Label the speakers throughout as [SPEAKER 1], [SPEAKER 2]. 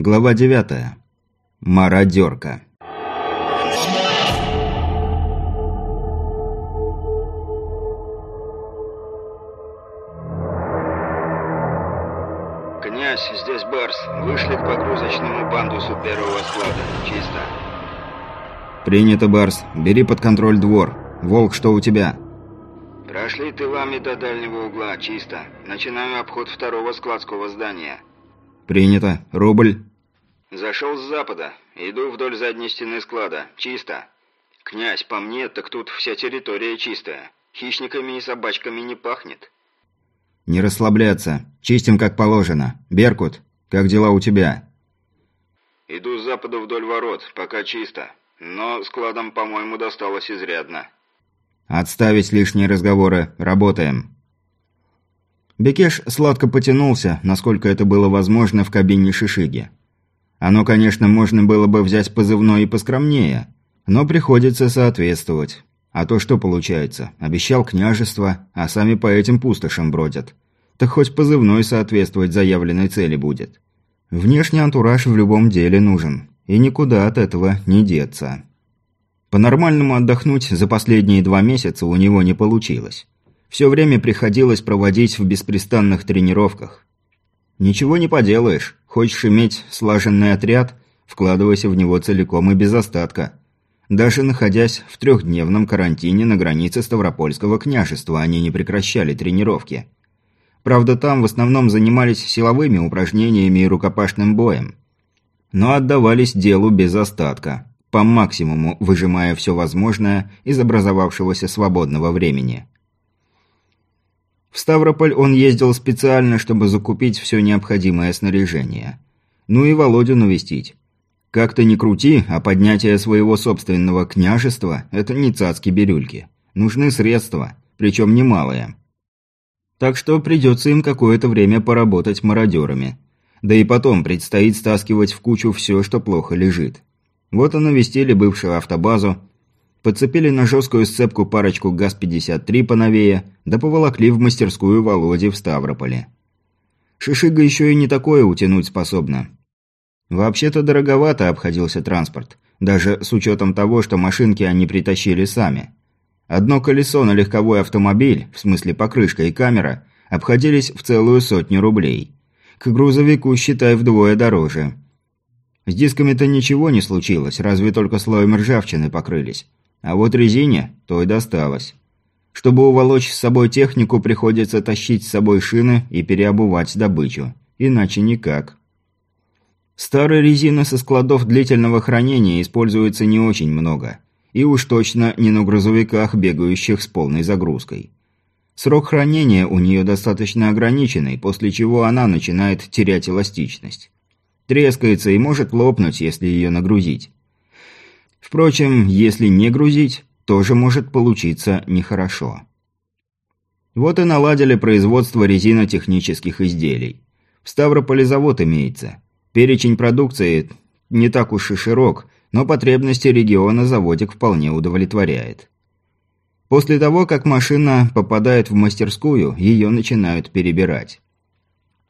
[SPEAKER 1] Глава 9. Мародерка.
[SPEAKER 2] «Князь, здесь Барс. Вышли к погрузочному пандусу первого склада. Чисто».
[SPEAKER 1] Принято, Барс. Бери под контроль двор. Волк, что у тебя?
[SPEAKER 2] «Прошли тылами до дальнего угла. Чисто. Начинаем обход второго складского здания».
[SPEAKER 1] Принято. Рубль.
[SPEAKER 2] «Зашел с запада. Иду вдоль задней стены склада. Чисто». «Князь, по мне, так тут вся территория чистая. Хищниками и собачками не пахнет».
[SPEAKER 1] Не расслабляться. Чистим как положено. Беркут, как дела у тебя?
[SPEAKER 2] «Иду с запада вдоль ворот. Пока чисто. Но складом, по-моему, досталось изрядно».
[SPEAKER 1] Отставить лишние разговоры. Работаем. Бекеш сладко потянулся, насколько это было возможно в кабине Шишиги. Оно, конечно, можно было бы взять позывной и поскромнее, но приходится соответствовать. А то что получается? Обещал княжество, а сами по этим пустошам бродят. Так хоть позывной соответствовать заявленной цели будет. Внешний антураж в любом деле нужен, и никуда от этого не деться. По-нормальному отдохнуть за последние два месяца у него не получилось. Все время приходилось проводить в беспрестанных тренировках. Ничего не поделаешь. Хочешь иметь слаженный отряд, вкладывайся в него целиком и без остатка. Даже находясь в трехдневном карантине на границе Ставропольского княжества, они не прекращали тренировки. Правда, там в основном занимались силовыми упражнениями и рукопашным боем. Но отдавались делу без остатка, по максимуму выжимая все возможное из образовавшегося свободного времени. В Ставрополь он ездил специально, чтобы закупить все необходимое снаряжение. Ну и Володю навестить. Как-то не крути, а поднятие своего собственного княжества – это не цацки-бирюльки. Нужны средства, причем немалые. Так что придется им какое-то время поработать мародерами. Да и потом предстоит стаскивать в кучу все, что плохо лежит. Вот и навестили бывшую автобазу, подцепили на жесткую сцепку парочку ГАЗ-53 поновее, да поволокли в мастерскую Володи в Ставрополе. Шишига еще и не такое утянуть способна. Вообще-то дороговато обходился транспорт, даже с учетом того, что машинки они притащили сами. Одно колесо на легковой автомобиль, в смысле покрышка и камера, обходились в целую сотню рублей. К грузовику, считай, вдвое дороже. С дисками-то ничего не случилось, разве только слоем ржавчины покрылись. А вот резине той досталось. Чтобы уволочь с собой технику, приходится тащить с собой шины и переобувать добычу. Иначе никак. Старой резины со складов длительного хранения используется не очень много. И уж точно не на грузовиках, бегающих с полной загрузкой. Срок хранения у нее достаточно ограниченный, после чего она начинает терять эластичность. Трескается и может лопнуть, если ее нагрузить. Впрочем, если не грузить, тоже может получиться нехорошо. Вот и наладили производство резинотехнических изделий. В Ставрополе завод имеется. Перечень продукции не так уж и широк, но потребности региона заводик вполне удовлетворяет. После того, как машина попадает в мастерскую, ее начинают перебирать.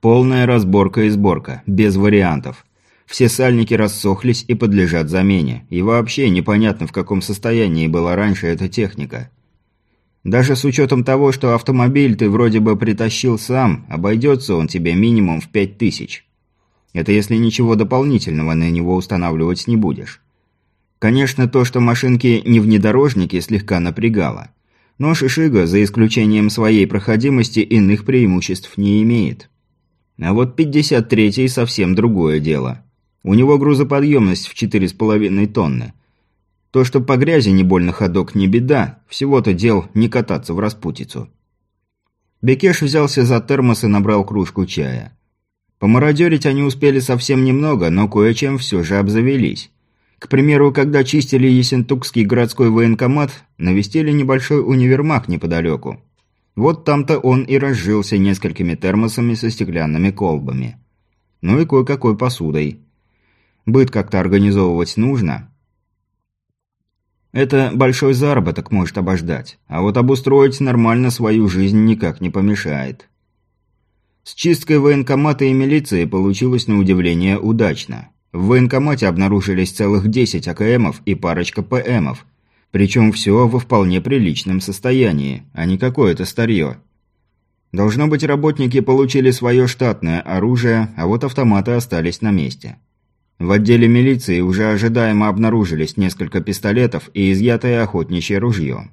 [SPEAKER 1] Полная разборка и сборка, без вариантов. Все сальники рассохлись и подлежат замене. И вообще непонятно, в каком состоянии была раньше эта техника. Даже с учетом того, что автомобиль ты вроде бы притащил сам, обойдется он тебе минимум в пять тысяч. Это если ничего дополнительного на него устанавливать не будешь. Конечно, то, что машинки не внедорожники, слегка напрягало. Но Шишига, за исключением своей проходимости, иных преимуществ не имеет. А вот 53-й совсем другое дело. У него грузоподъемность в 4,5 тонны. То, что по грязи не больно ходок, не беда. Всего-то дел не кататься в распутицу. Бекеш взялся за термос и набрал кружку чая. Помародерить они успели совсем немного, но кое-чем все же обзавелись. К примеру, когда чистили Ессентукский городской военкомат, навестили небольшой универмаг неподалеку. Вот там-то он и разжился несколькими термосами со стеклянными колбами. Ну и кое-какой посудой. Быт как-то организовывать нужно. Это большой заработок может обождать, а вот обустроить нормально свою жизнь никак не помешает. С чисткой военкомата и милиции получилось на удивление удачно. В военкомате обнаружились целых 10 АКМов и парочка ПМов. Причем все во вполне приличном состоянии, а не какое-то старье. Должно быть, работники получили свое штатное оружие, а вот автоматы остались на месте. В отделе милиции уже ожидаемо обнаружились несколько пистолетов и изъятое охотничье ружье.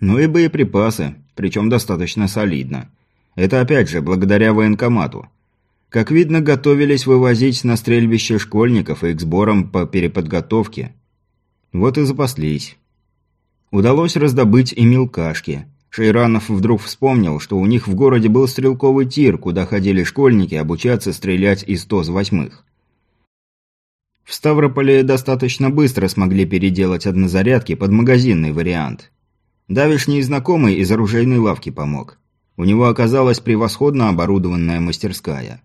[SPEAKER 1] Ну и боеприпасы, причем достаточно солидно. Это опять же благодаря военкомату. Как видно, готовились вывозить на стрельбище школьников и к сборам по переподготовке. Вот и запаслись. Удалось раздобыть и мелкашки. Шейранов вдруг вспомнил, что у них в городе был стрелковый тир, куда ходили школьники обучаться стрелять из ТОЗ-8. В Ставрополе достаточно быстро смогли переделать однозарядки под магазинный вариант. Давишний знакомый из оружейной лавки помог. У него оказалась превосходно оборудованная мастерская.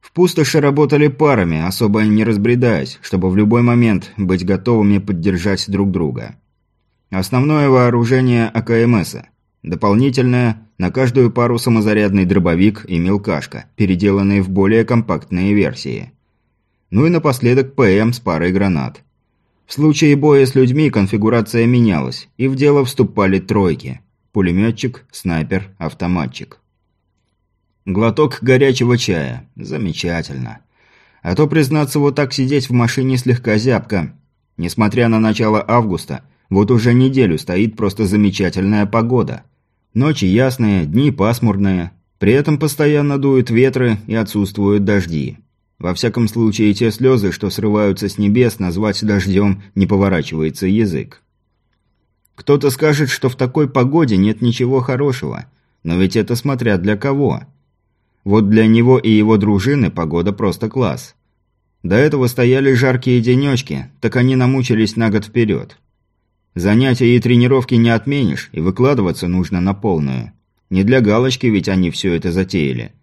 [SPEAKER 1] В пустоши работали парами, особо не разбредаясь, чтобы в любой момент быть готовыми поддержать друг друга. Основное вооружение АКМСа. Дополнительное – на каждую пару самозарядный дробовик и мелкашка, переделанные в более компактные версии. Ну и напоследок ПМ с парой гранат. В случае боя с людьми конфигурация менялась, и в дело вступали тройки. Пулеметчик, снайпер, автоматчик. Глоток горячего чая. Замечательно. А то, признаться, вот так сидеть в машине слегка зябко. Несмотря на начало августа, вот уже неделю стоит просто замечательная погода. Ночи ясные, дни пасмурные. При этом постоянно дуют ветры и отсутствуют дожди. Во всяком случае, те слезы, что срываются с небес, назвать дождем не поворачивается язык. Кто-то скажет, что в такой погоде нет ничего хорошего. Но ведь это смотря для кого. Вот для него и его дружины погода просто класс. До этого стояли жаркие денечки, так они намучились на год вперед. Занятия и тренировки не отменишь, и выкладываться нужно на полную. Не для галочки ведь они все это затеяли.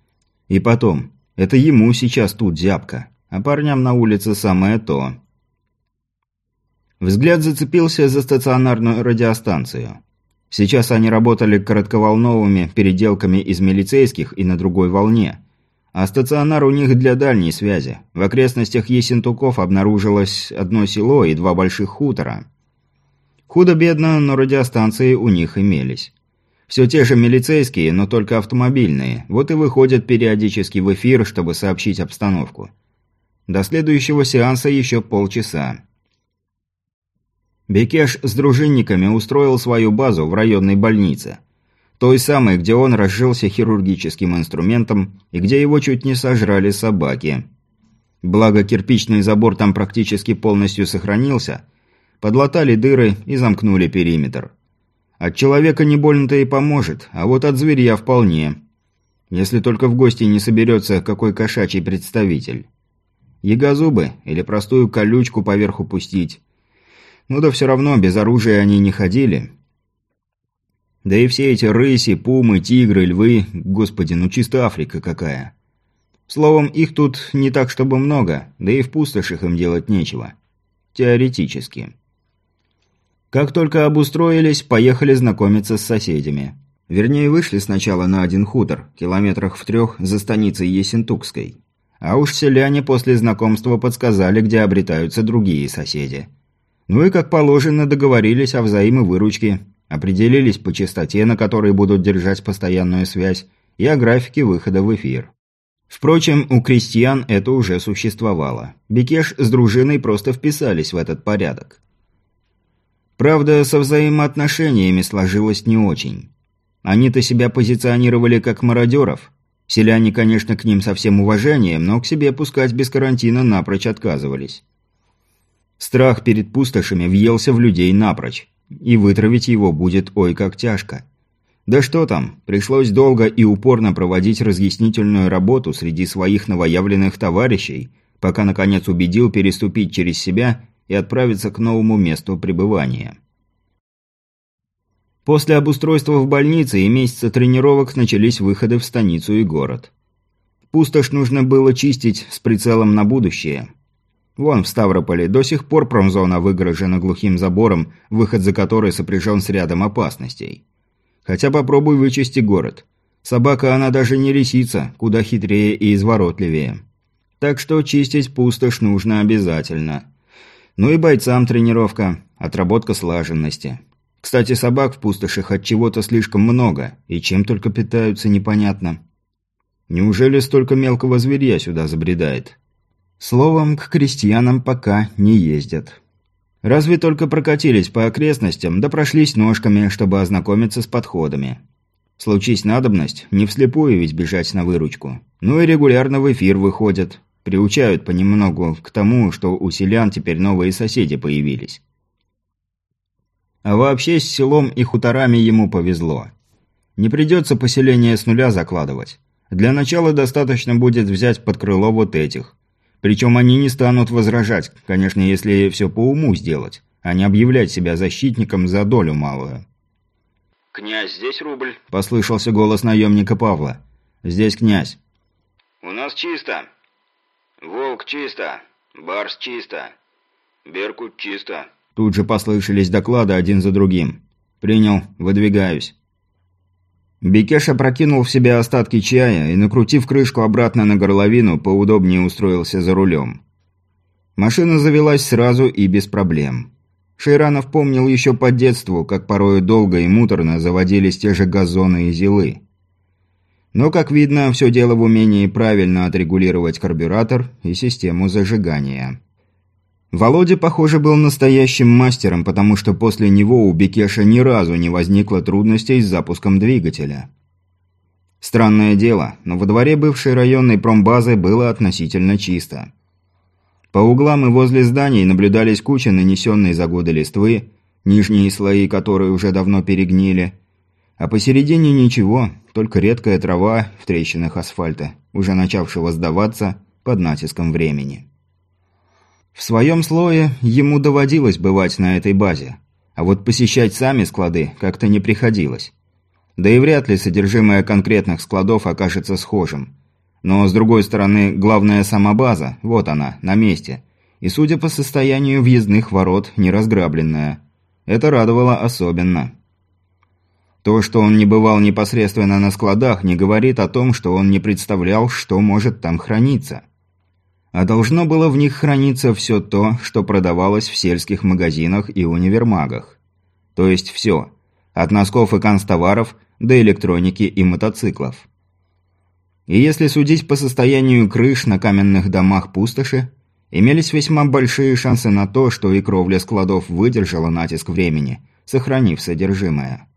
[SPEAKER 1] И потом, это ему сейчас тут зябко, а парням на улице самое то. Взгляд зацепился за стационарную радиостанцию. Сейчас они работали коротковолновыми переделками из милицейских и на другой волне. А стационар у них для дальней связи. В окрестностях Есентуков обнаружилось одно село и два больших хутора. Худо-бедно, но радиостанции у них имелись. Все те же милицейские, но только автомобильные. Вот и выходят периодически в эфир, чтобы сообщить обстановку. До следующего сеанса еще полчаса. Бекеш с дружинниками устроил свою базу в районной больнице. Той самой, где он разжился хирургическим инструментом и где его чуть не сожрали собаки. Благо кирпичный забор там практически полностью сохранился. Подлатали дыры и замкнули периметр. От человека не больно-то и поможет, а вот от зверя вполне. Если только в гости не соберется какой кошачий представитель. Ягозубы или простую колючку поверху пустить. Ну да все равно без оружия они не ходили. Да и все эти рыси, пумы, тигры, львы, господи, ну чисто Африка какая. Словом, их тут не так чтобы много, да и в пустошах им делать нечего. Теоретически. Как только обустроились, поехали знакомиться с соседями. Вернее, вышли сначала на один хутор, километрах в трех за станицей Есентукской. А уж селяне после знакомства подсказали, где обретаются другие соседи. Ну и, как положено, договорились о взаимовыручке, определились по частоте, на которой будут держать постоянную связь, и о графике выхода в эфир. Впрочем, у крестьян это уже существовало. Бекеш с дружиной просто вписались в этот порядок. Правда, со взаимоотношениями сложилось не очень. Они-то себя позиционировали как мародеров. Селяне, конечно, к ним со всем уважением, но к себе пускать без карантина напрочь отказывались. Страх перед пустошами въелся в людей напрочь, и вытравить его будет ой как тяжко. Да что там, пришлось долго и упорно проводить разъяснительную работу среди своих новоявленных товарищей, пока наконец убедил переступить через себя и отправиться к новому месту пребывания. После обустройства в больнице и месяца тренировок начались выходы в станицу и город. Пустошь нужно было чистить с прицелом на будущее. Вон в Ставрополе до сих пор промзона выгорожена глухим забором, выход за который сопряжен с рядом опасностей. Хотя попробуй вычисти город. Собака она даже не лисица, куда хитрее и изворотливее. Так что чистить пустошь нужно обязательно. Ну и бойцам тренировка, отработка слаженности. Кстати, собак в пустошах от чего-то слишком много, и чем только питаются, непонятно. Неужели столько мелкого зверья сюда забредает? Словом, к крестьянам пока не ездят. Разве только прокатились по окрестностям, да прошлись ножками, чтобы ознакомиться с подходами. Случись надобность, не вслепую ведь бежать на выручку. Ну и регулярно в эфир выходят. Приучают понемногу к тому, что у селян теперь новые соседи появились. А вообще с селом и хуторами ему повезло. Не придется поселение с нуля закладывать. Для начала достаточно будет взять под крыло вот этих. Причем они не станут возражать, конечно, если все по уму сделать, а не объявлять себя защитником за долю малую.
[SPEAKER 2] «Князь, здесь рубль?»
[SPEAKER 1] – послышался голос наемника Павла. «Здесь князь».
[SPEAKER 2] «У нас чисто. Волк чисто. Барс чисто. Беркут чисто».
[SPEAKER 1] Тут же послышались доклады один за другим. «Принял. Выдвигаюсь». Бекеш опрокинул в себя остатки чая и, накрутив крышку обратно на горловину, поудобнее устроился за рулем. Машина завелась сразу и без проблем. Шейранов помнил еще по детству, как порою долго и муторно заводились те же газоны и зилы. Но, как видно, все дело в умении правильно отрегулировать карбюратор и систему зажигания. Володя, похоже, был настоящим мастером, потому что после него у Бекеша ни разу не возникло трудностей с запуском двигателя. Странное дело, но во дворе бывшей районной промбазы было относительно чисто. По углам и возле зданий наблюдались кучи нанесенной за годы листвы, нижние слои которой уже давно перегнили, а посередине ничего, только редкая трава в трещинах асфальта, уже начавшего сдаваться под натиском времени. В своем слое ему доводилось бывать на этой базе, а вот посещать сами склады как-то не приходилось. Да и вряд ли содержимое конкретных складов окажется схожим. Но, с другой стороны, главная сама база, вот она, на месте. И, судя по состоянию въездных ворот, не разграбленная. Это радовало особенно. То, что он не бывал непосредственно на складах, не говорит о том, что он не представлял, что может там храниться. А должно было в них храниться все то, что продавалось в сельских магазинах и универмагах. То есть все. От носков и канцтоваров до электроники и мотоциклов. И если судить по состоянию крыш на каменных домах пустоши, имелись весьма большие шансы на то, что и кровля складов выдержала натиск времени, сохранив содержимое.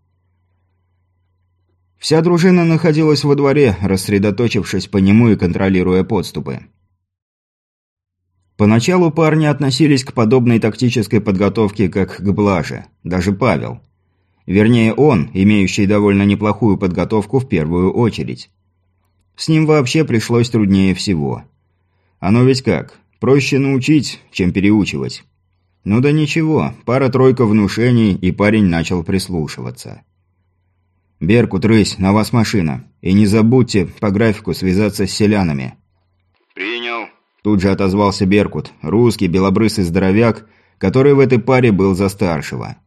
[SPEAKER 1] Вся дружина находилась во дворе, рассредоточившись по нему и контролируя подступы. Поначалу парни относились к подобной тактической подготовке как к блаже, даже Павел. Вернее, он, имеющий довольно неплохую подготовку в первую очередь. С ним вообще пришлось труднее всего. Оно ведь как, проще научить, чем переучивать. Ну да ничего, пара-тройка внушений, и парень начал прислушиваться. «Беркут, рысь, на вас машина. И не забудьте по графику связаться с селянами».
[SPEAKER 2] «Принял»,
[SPEAKER 1] Тут же отозвался Беркут, русский белобрысый здоровяк, который в этой паре был за старшего.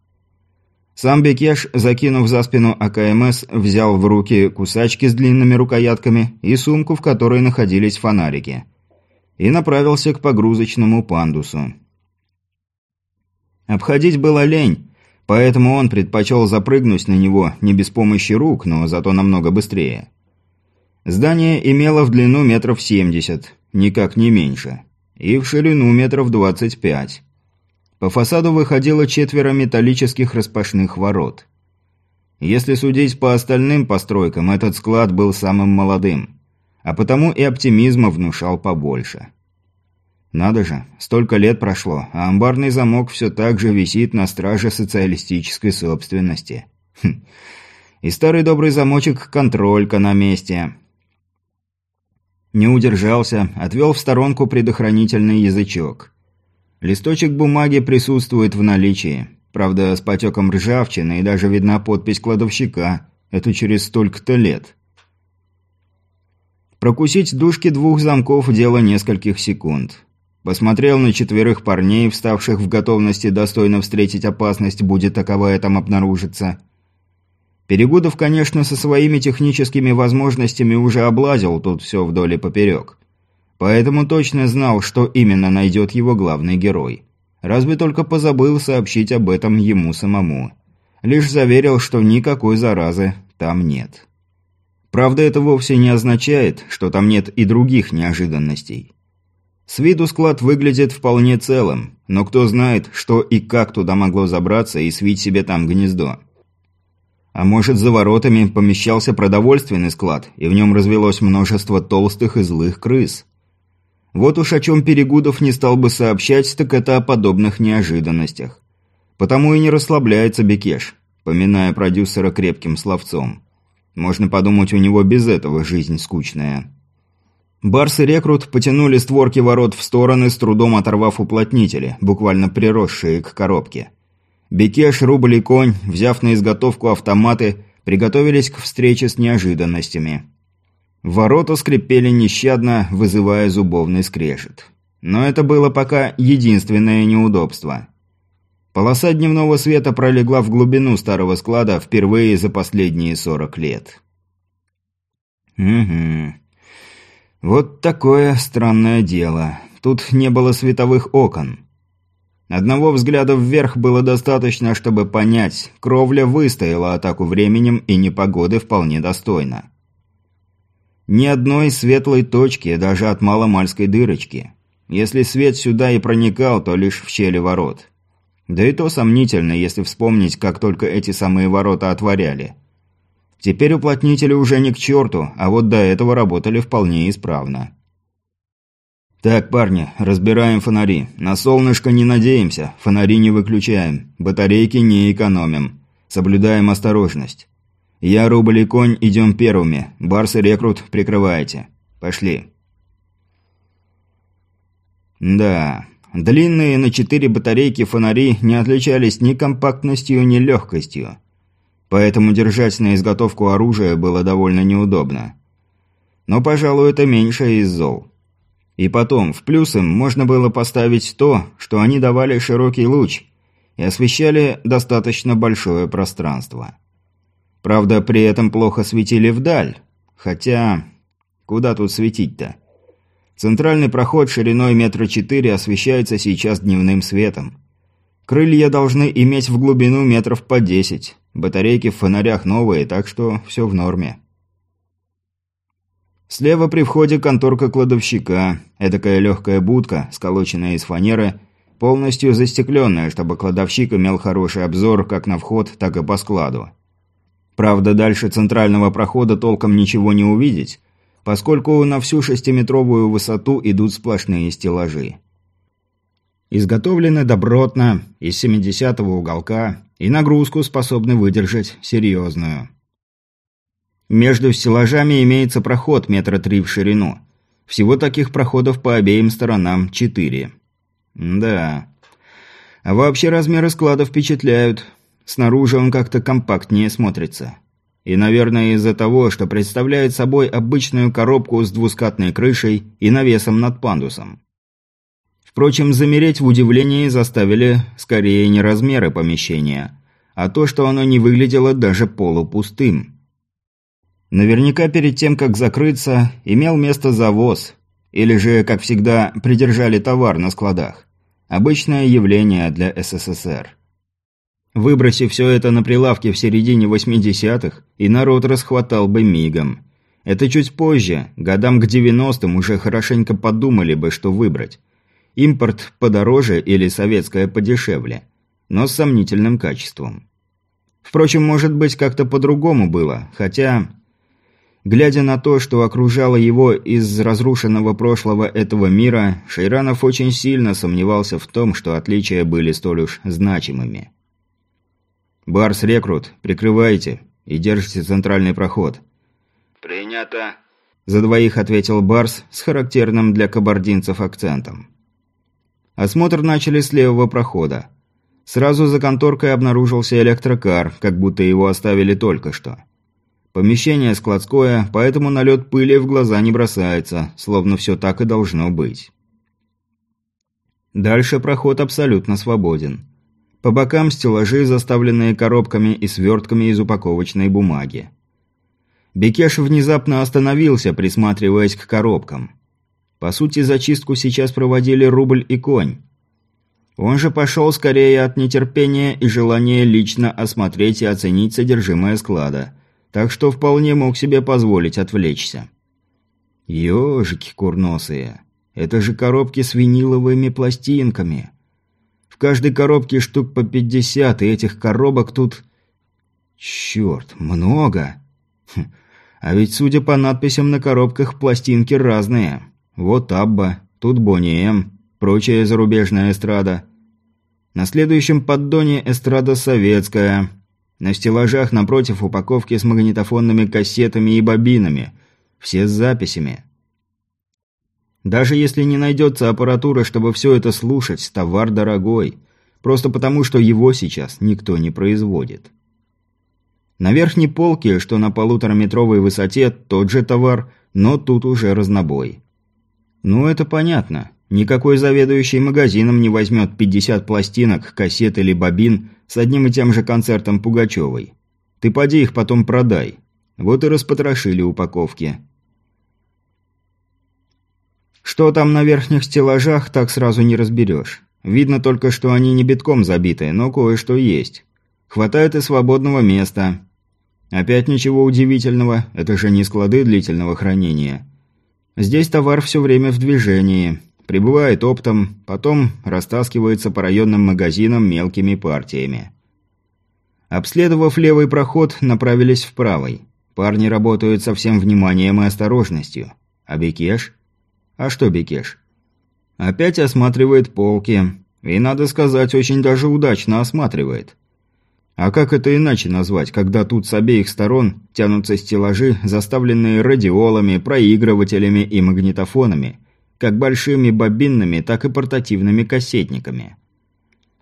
[SPEAKER 1] Сам Бекеш, закинув за спину АКМС, взял в руки кусачки с длинными рукоятками и сумку, в которой находились фонарики. И направился к погрузочному пандусу. Обходить было лень, поэтому он предпочел запрыгнуть на него не без помощи рук, но зато намного быстрее. Здание имело в длину метров семьдесят, никак не меньше, и в ширину метров 25. По фасаду выходило четверо металлических распашных ворот. Если судить по остальным постройкам, этот склад был самым молодым, а потому и оптимизма внушал побольше. Надо же, столько лет прошло, а амбарный замок все так же висит на страже социалистической собственности. Хм. И старый добрый замочек контролька на месте. Не удержался, отвел в сторонку предохранительный язычок. Листочек бумаги присутствует в наличии. Правда, с потеком ржавчины и даже видна подпись кладовщика. Это через столько-то лет. Прокусить дужки двух замков – дело нескольких секунд. Посмотрел на четверых парней, вставших в готовности достойно встретить опасность, будет таковая там обнаружиться. Перегудов, конечно, со своими техническими возможностями уже облазил тут все вдоль и поперек. Поэтому точно знал, что именно найдет его главный герой. Разве только позабыл сообщить об этом ему самому. Лишь заверил, что никакой заразы там нет. Правда, это вовсе не означает, что там нет и других неожиданностей. С виду склад выглядит вполне целым, но кто знает, что и как туда могло забраться и свить себе там гнездо. А может, за воротами помещался продовольственный склад, и в нем развелось множество толстых и злых крыс. Вот уж о чем Перегудов не стал бы сообщать, так это о подобных неожиданностях. Потому и не расслабляется Бекеш, поминая продюсера крепким словцом. Можно подумать, у него без этого жизнь скучная. Барс и рекрут потянули створки ворот в стороны, с трудом оторвав уплотнители, буквально приросшие к коробке. Бекеш, Рубль и Конь, взяв на изготовку автоматы, приготовились к встрече с неожиданностями. Ворота скрипели нещадно, вызывая зубовный скрежет. Но это было пока единственное неудобство. Полоса дневного света пролегла в глубину старого склада впервые за последние 40 лет. Угу. Вот такое странное дело. Тут не было световых окон. Одного взгляда вверх было достаточно, чтобы понять, кровля выстояла атаку временем и непогоды вполне достойно. Ни одной светлой точки, даже от маломальской дырочки. Если свет сюда и проникал, то лишь в щели ворот. Да и то сомнительно, если вспомнить, как только эти самые ворота отворяли. Теперь уплотнители уже не к черту, а вот до этого работали вполне исправно. «Так, парни, разбираем фонари. На солнышко не надеемся, фонари не выключаем, батарейки не экономим. Соблюдаем осторожность. Я, Рубль и Конь идем первыми, Барс и Рекрут прикрываете. Пошли». Да, длинные на четыре батарейки фонари не отличались ни компактностью, ни легкостью. Поэтому держать на изготовку оружия было довольно неудобно. Но, пожалуй, это меньше из зол. И потом, в плюс им можно было поставить то, что они давали широкий луч и освещали достаточно большое пространство. Правда, при этом плохо светили вдаль. Хотя... Куда тут светить-то? Центральный проход шириной метра четыре освещается сейчас дневным светом. Крылья должны иметь в глубину метров по десять. Батарейки в фонарях новые, так что все в норме. Слева при входе конторка кладовщика. Эдакая легкая будка, сколоченная из фанеры, полностью застекленная, чтобы кладовщик имел хороший обзор как на вход, так и по складу. Правда, дальше центрального прохода толком ничего не увидеть, поскольку на всю шестиметровую высоту идут сплошные стеллажи. Изготовлены добротно, из 70-го уголка, и нагрузку способны выдержать серьезную. Между стеллажами имеется проход метра три в ширину. Всего таких проходов по обеим сторонам четыре. Да. А вообще размеры склада впечатляют. Снаружи он как-то компактнее смотрится. И, наверное, из-за того, что представляет собой обычную коробку с двускатной крышей и навесом над пандусом. Впрочем, замереть в удивлении заставили скорее не размеры помещения, а то, что оно не выглядело даже полупустым. Наверняка перед тем, как закрыться, имел место завоз. Или же, как всегда, придержали товар на складах. Обычное явление для СССР. Выбросив все это на прилавке в середине 80-х, и народ расхватал бы мигом. Это чуть позже, годам к 90-м уже хорошенько подумали бы, что выбрать. Импорт подороже или советское подешевле, но с сомнительным качеством. Впрочем, может быть, как-то по-другому было, хотя Глядя на то, что окружало его из разрушенного прошлого этого мира, Шейранов очень сильно сомневался в том, что отличия были столь уж значимыми. «Барс, рекрут, прикрывайте и держите центральный проход».
[SPEAKER 2] «Принято», –
[SPEAKER 1] за двоих ответил Барс с характерным для кабардинцев акцентом. Осмотр начали с левого прохода. Сразу за конторкой обнаружился электрокар, как будто его оставили только что. Помещение складское, поэтому налет пыли в глаза не бросается, словно все так и должно быть. Дальше проход абсолютно свободен. По бокам стеллажи, заставленные коробками и свертками из упаковочной бумаги. Бекеш внезапно остановился, присматриваясь к коробкам. По сути, зачистку сейчас проводили рубль и конь. Он же пошел скорее от нетерпения и желания лично осмотреть и оценить содержимое склада, так что вполне мог себе позволить отвлечься. Ёжики курносые, это же коробки с виниловыми пластинками. В каждой коробке штук по пятьдесят, и этих коробок тут... Черт, много. Хм. А ведь, судя по надписям на коробках, пластинки разные. Вот Абба, тут Бонни М, прочая зарубежная эстрада. На следующем поддоне эстрада советская. На стеллажах напротив упаковки с магнитофонными кассетами и бобинами. Все с записями. Даже если не найдется аппаратура, чтобы все это слушать, товар дорогой. Просто потому, что его сейчас никто не производит. На верхней полке, что на полутораметровой высоте, тот же товар, но тут уже разнобой. Ну, это понятно. Никакой заведующий магазином не возьмет 50 пластинок, кассет или бобин с одним и тем же концертом Пугачевой. Ты поди их потом продай. Вот и распотрошили упаковки. Что там на верхних стеллажах, так сразу не разберешь. Видно только, что они не битком забиты, но кое-что есть. Хватает и свободного места. Опять ничего удивительного, это же не склады длительного хранения. Здесь товар все время в движении, прибывает оптом, потом растаскивается по районным магазинам мелкими партиями. Обследовав левый проход, направились в правый. Парни работают со всем вниманием и осторожностью. А Бекеш? А что Бекеш? Опять осматривает полки. И, надо сказать, очень даже удачно осматривает. А как это иначе назвать, когда тут с обеих сторон тянутся стеллажи, заставленные радиолами, проигрывателями и магнитофонами, как большими бобинными, так и портативными кассетниками.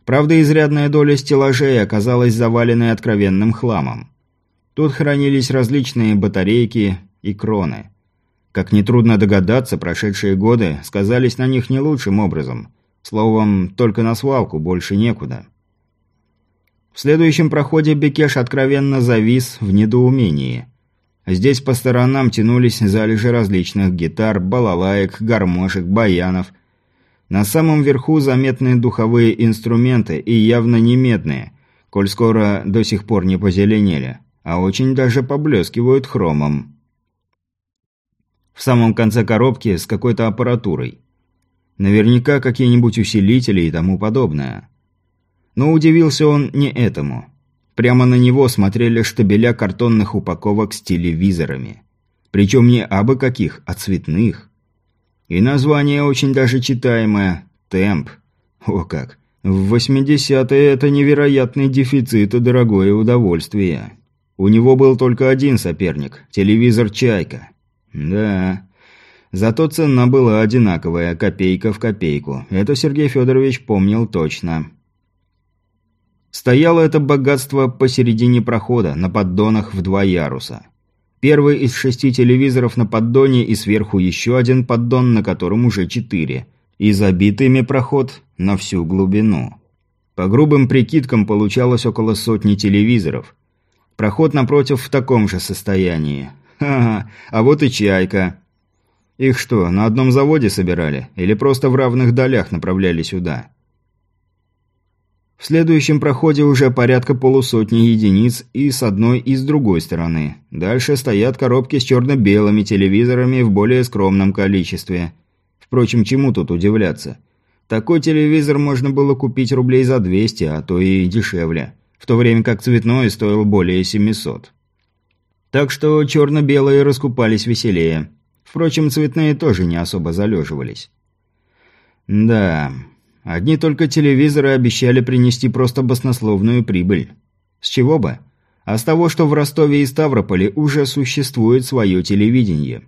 [SPEAKER 1] Правда, изрядная доля стеллажей оказалась заваленной откровенным хламом. Тут хранились различные батарейки и кроны. Как нетрудно догадаться, прошедшие годы сказались на них не лучшим образом. Словом, только на свалку, больше некуда. В следующем проходе Бекеш откровенно завис в недоумении. Здесь по сторонам тянулись залежи различных гитар, балалаек, гармошек, баянов. На самом верху заметны духовые инструменты и явно не медные, коль скоро до сих пор не позеленели, а очень даже поблескивают хромом. В самом конце коробки с какой-то аппаратурой. Наверняка какие-нибудь усилители и тому подобное. Но удивился он не этому. Прямо на него смотрели штабеля картонных упаковок с телевизорами. Причем не абы каких, а цветных. И название очень даже читаемое – «Темп». О как! В 80-е это невероятный дефицит и дорогое удовольствие. У него был только один соперник – телевизор «Чайка». Да. Зато цена была одинаковая, копейка в копейку. Это Сергей Федорович помнил точно. Стояло это богатство посередине прохода, на поддонах в два яруса. Первый из шести телевизоров на поддоне и сверху еще один поддон, на котором уже четыре. И забитыми проход на всю глубину. По грубым прикидкам получалось около сотни телевизоров. Проход напротив в таком же состоянии. Ха-ха, а вот и «Чайка». Их что, на одном заводе собирали? Или просто в равных долях направляли сюда? В следующем проходе уже порядка полусотни единиц и с одной и с другой стороны. Дальше стоят коробки с черно-белыми телевизорами в более скромном количестве. Впрочем, чему тут удивляться? Такой телевизор можно было купить рублей за 200, а то и дешевле. В то время как цветной стоил более 700. Так что черно-белые раскупались веселее. Впрочем, цветные тоже не особо залеживались. Да, Одни только телевизоры обещали принести просто баснословную прибыль. С чего бы? А с того, что в Ростове и Ставрополе уже существует свое телевидение.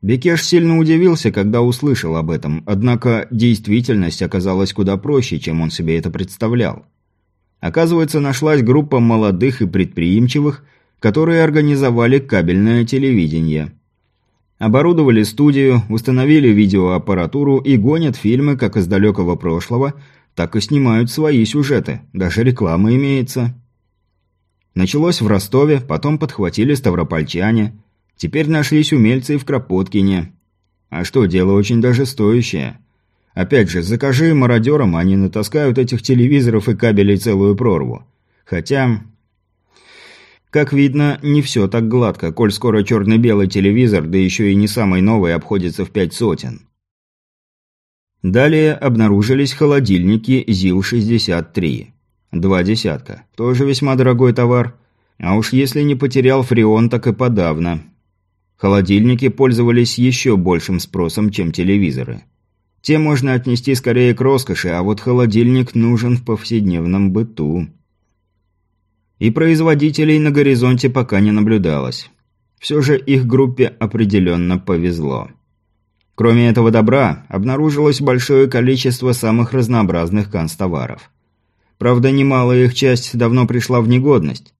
[SPEAKER 1] Бекеш сильно удивился, когда услышал об этом, однако действительность оказалась куда проще, чем он себе это представлял. Оказывается, нашлась группа молодых и предприимчивых, которые организовали кабельное телевидение – Оборудовали студию, установили видеоаппаратуру и гонят фильмы как из далекого прошлого, так и снимают свои сюжеты, даже реклама имеется. Началось в Ростове, потом подхватили ставропольчане, теперь нашлись умельцы и в Кропоткине. А что, дело очень даже стоящее. Опять же, закажи мародерам, они натаскают этих телевизоров и кабелей целую прорву. Хотя... Как видно, не все так гладко, коль скоро черно-белый телевизор, да еще и не самый новый, обходится в пять сотен. Далее обнаружились холодильники ЗИЛ-63. Два десятка. Тоже весьма дорогой товар. А уж если не потерял фреон, так и подавно. Холодильники пользовались еще большим спросом, чем телевизоры. Те можно отнести скорее к роскоши, а вот холодильник нужен в повседневном быту. И производителей на горизонте пока не наблюдалось. Все же их группе определенно повезло. Кроме этого добра, обнаружилось большое количество самых разнообразных канцтоваров. Правда, немалая их часть давно пришла в негодность.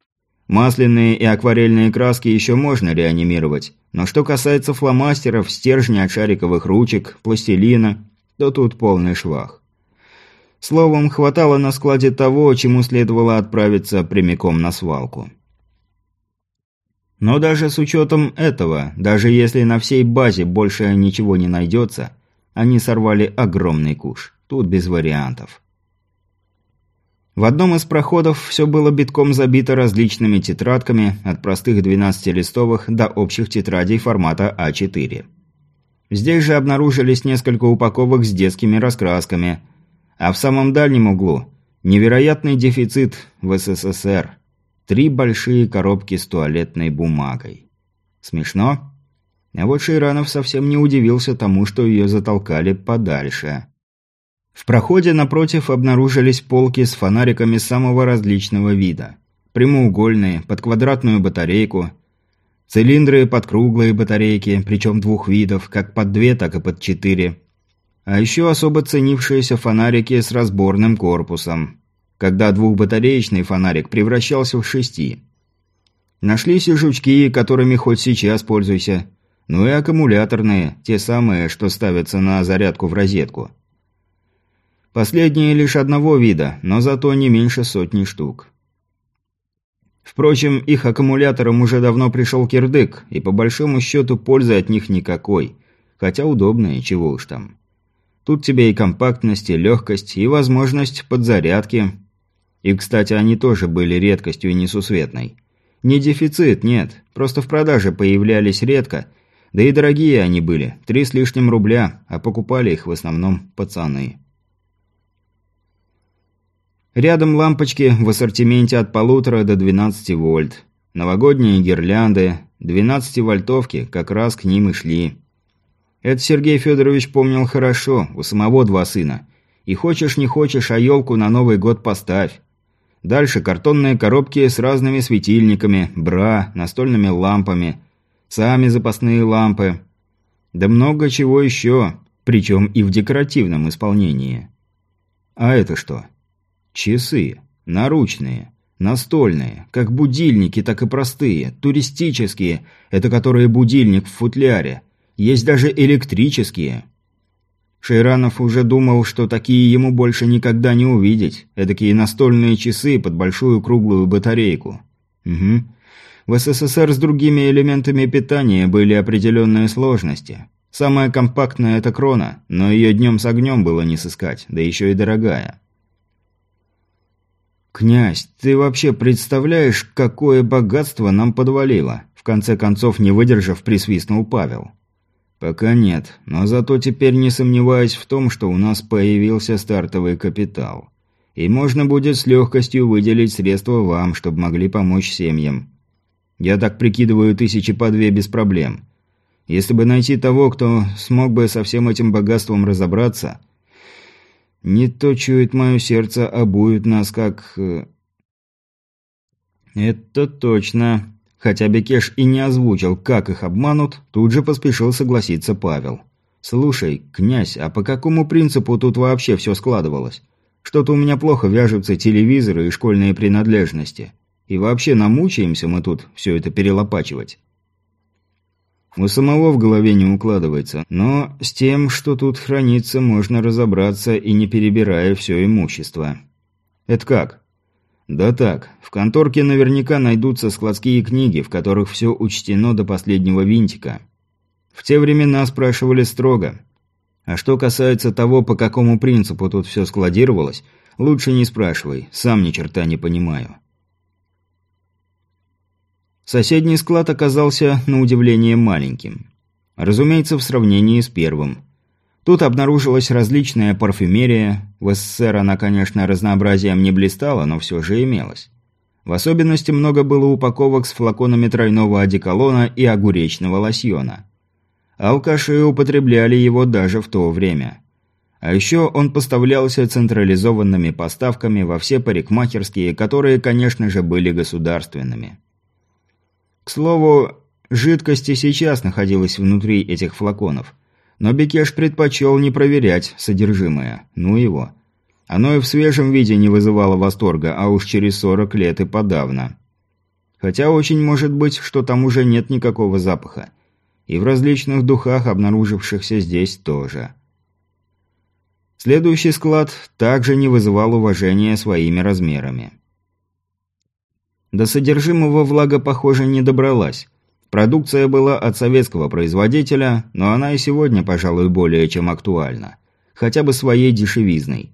[SPEAKER 1] Масляные и акварельные краски еще можно реанимировать, но что касается фломастеров, стержня от шариковых ручек, пластилина, то тут полный швах. Словом, хватало на складе того, чему следовало отправиться прямиком на свалку. Но даже с учетом этого, даже если на всей базе больше ничего не найдется, они сорвали огромный куш. Тут без вариантов. В одном из проходов все было битком забито различными тетрадками, от простых 12-листовых до общих тетрадей формата А4. Здесь же обнаружились несколько упаковок с детскими раскрасками, а в самом дальнем углу – невероятный дефицит в СССР. Три большие коробки с туалетной бумагой. Смешно? А вот Шейранов совсем не удивился тому, что ее затолкали подальше. В проходе напротив обнаружились полки с фонариками самого различного вида. Прямоугольные, под квадратную батарейку, цилиндры под круглые батарейки, причем двух видов, как под две, так и под четыре. А еще особо ценившиеся фонарики с разборным корпусом, когда двухбатареечный фонарик превращался в шести. Нашлись и жучки, которыми хоть сейчас пользуйся. Ну и аккумуляторные, те самые, что ставятся на зарядку в розетку. Последние лишь одного вида, но зато не меньше сотни штук. Впрочем, их аккумуляторам уже давно пришел кирдык, и по большому счету пользы от них никакой, хотя удобные, чего уж там. Тут тебе и компактность, и легкость, и возможность подзарядки. И, кстати, они тоже были редкостью и несусветной. Не дефицит, нет, просто в продаже появлялись редко, да и дорогие они были, три с лишним рубля, а покупали их в основном пацаны. Рядом лампочки в ассортименте от полутора до 12 вольт. Новогодние гирлянды, 12-вольтовки как раз к ним и шли. Это Сергей Федорович помнил хорошо, у самого два сына. И хочешь не хочешь, а елку на Новый год поставь. Дальше картонные коробки с разными светильниками, бра, настольными лампами, сами запасные лампы. Да много чего еще, причем и в декоративном исполнении. А это что? Часы. Наручные. Настольные. Как будильники, так и простые. Туристические. Это которые будильник в футляре. Есть даже электрические. Шейранов уже думал, что такие ему больше никогда не увидеть. Эдакие настольные часы под большую круглую батарейку. Угу. В СССР с другими элементами питания были определенные сложности. Самая компактная – это крона, но ее днем с огнем было не сыскать, да еще и дорогая. «Князь, ты вообще представляешь, какое богатство нам подвалило?» В конце концов, не выдержав, присвистнул Павел. «Пока нет, но зато теперь не сомневаюсь в том, что у нас появился стартовый капитал. И можно будет с легкостью выделить средства вам, чтобы могли помочь семьям. Я так прикидываю тысячи по две без проблем. Если бы найти того, кто смог бы со всем этим богатством разобраться, не то чует мое сердце, а будет нас как... Э, это точно. Хотя Бекеш и не озвучил, как их обманут, тут же поспешил согласиться Павел. «Слушай, князь, а по какому принципу тут вообще все складывалось? Что-то у меня плохо вяжутся телевизоры и школьные принадлежности. И вообще намучаемся мы тут все это перелопачивать». У самого в голове не укладывается, но с тем, что тут хранится, можно разобраться и не перебирая все имущество. Это как? Да так, в конторке наверняка найдутся складские книги, в которых все учтено до последнего винтика. В те времена спрашивали строго. А что касается того, по какому принципу тут все складировалось, лучше не спрашивай, сам ни черта не понимаю. Соседний склад оказался, на удивление, маленьким. Разумеется, в сравнении с первым. Тут обнаружилась различная парфюмерия. В СССР она, конечно, разнообразием не блистала, но все же имелась. В особенности много было упаковок с флаконами тройного одеколона и огуречного лосьона. Алкаши употребляли его даже в то время. А еще он поставлялся централизованными поставками во все парикмахерские, которые, конечно же, были государственными. К слову, жидкость и сейчас находилась внутри этих флаконов. Но Бекеш предпочел не проверять содержимое. Ну его. Оно и в свежем виде не вызывало восторга, а уж через 40 лет и подавно. Хотя очень может быть, что там уже нет никакого запаха. И в различных духах, обнаружившихся здесь, тоже. Следующий склад также не вызывал уважения своими размерами. До содержимого влага, похоже, не добралась. Продукция была от советского производителя, но она и сегодня, пожалуй, более чем актуальна. Хотя бы своей дешевизной.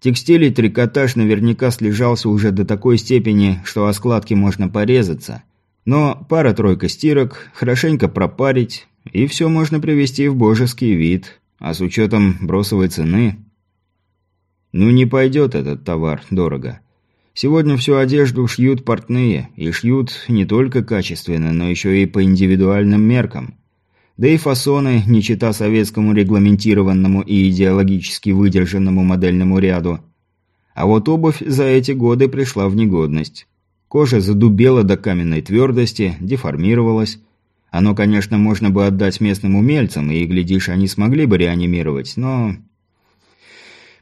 [SPEAKER 1] Текстиль и трикотаж наверняка слежался уже до такой степени, что о складке можно порезаться. Но пара-тройка стирок, хорошенько пропарить, и все можно привести в божеский вид. А с учетом бросовой цены... Ну не пойдет этот товар дорого. Сегодня всю одежду шьют портные, и шьют не только качественно, но еще и по индивидуальным меркам. Да и фасоны, не чита советскому регламентированному и идеологически выдержанному модельному ряду. А вот обувь за эти годы пришла в негодность. Кожа задубела до каменной твердости, деформировалась. Оно, конечно, можно бы отдать местным умельцам, и, глядишь, они смогли бы реанимировать, но...